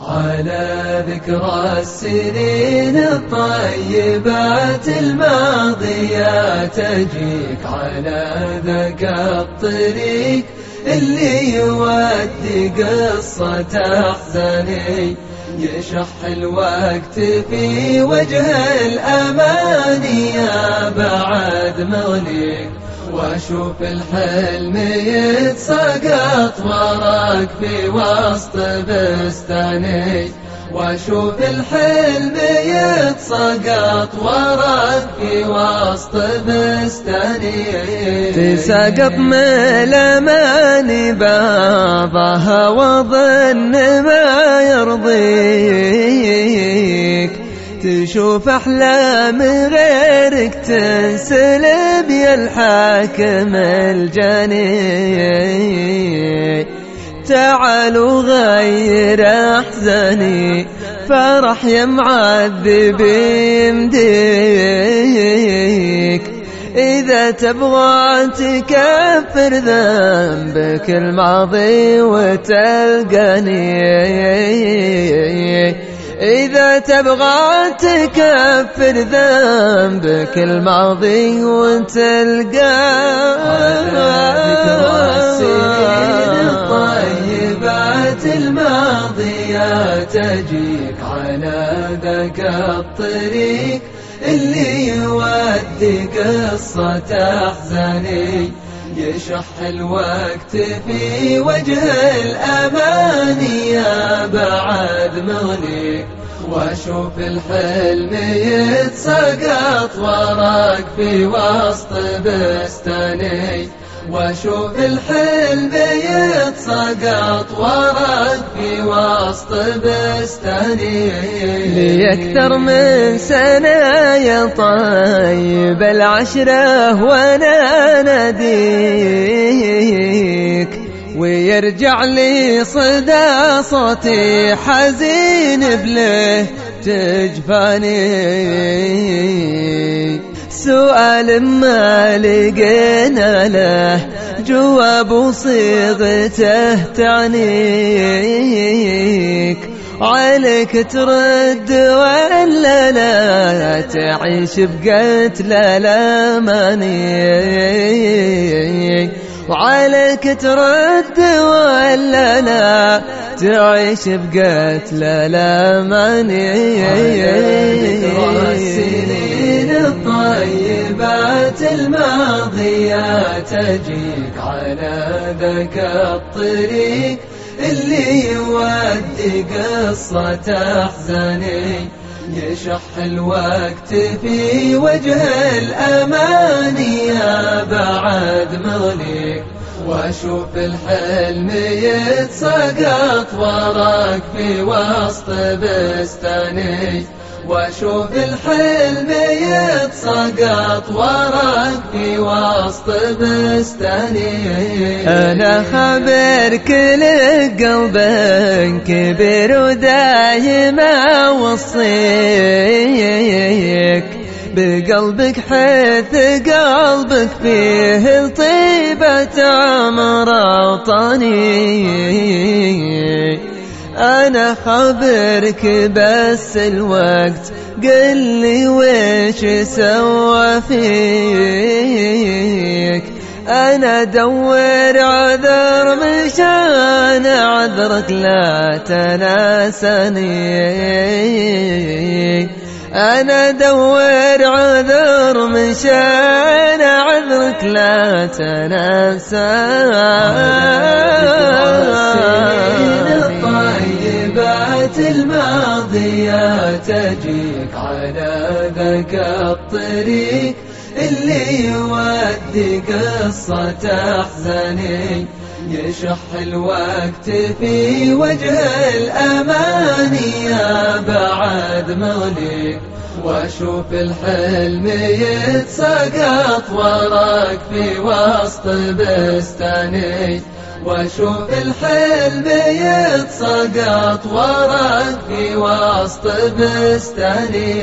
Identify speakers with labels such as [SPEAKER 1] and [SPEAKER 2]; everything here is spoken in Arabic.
[SPEAKER 1] على ذكرى السنين الطيبات الماضية تجيك على ذاك الطريق اللي يودي قصة أحزاني. يشح الوقت في وجه الأماني يا بعد مغليك وأشوف الحلم يتساقط وراك في وسط بستاني وأشوف الحلم يتساقط وراك في وسط بستاني
[SPEAKER 2] تساقط من الاماني بعضها وظن ما يرضيك تشوف أحلام غيرك تنسلب يا الحاكم الجاني تعالوا غير أحزاني فرح يا معذب يمديك. إذا تبغى تكفر ذنبك الماضي وتلقاني إذا تبغى تكفر ذنبك الماضي وتلقى.
[SPEAKER 1] الماضية تجيك على ذاك الطريق اللي يودي قصة أحزاني. يشح الوقت في وجه الأماني يا بعد مغلي وأشوف الحلم يتساقط وراك في وسط بستاني. وأشوف الحلم يتساقط وراك في وسط بستاني.
[SPEAKER 2] لي أكثر من سنة يا طيب العشرة وأنا ناديك ويرجع لي صدى صوتي حزين بله تجفاني. سؤال ما لقينا له جواب وصيغته تعنيك. عليك ترد ولا لا؟ تعيش بقتل الاماني وعليك ترد ولا لا تعيش بقتل الاماني
[SPEAKER 1] السنين الطيبات الماضية تجيك على ذاك الطريق اللي يودي قصة أحزاني. يشح الوقت في وجه الأماني يا بعد مغلي وأشوف الحلم يتساقط وراك في وسط بستاني واشوف الحلم يتساقط وراك في وسط بستاني
[SPEAKER 2] أنا خبر كل قلب كبير ودايما وصيك بقلبك حيث قلبك فيه الطيبة عمر وطني أنا خبرك بس الوقت. قل لي ويش سوى فيك. أنا دور عذر مشان عذرك لا تناسني. أنا دور عذر مشان عذرك لا
[SPEAKER 1] تناسى تجيك على ذاك الطريق اللي يودي قصة أحزاني. يشح الوقت في وجه الأماني يا بعد مغلي وأشوف الحلم يتساقط وراك في وسط بستاني. واشوف الحلم يتساقط في وسط بستاني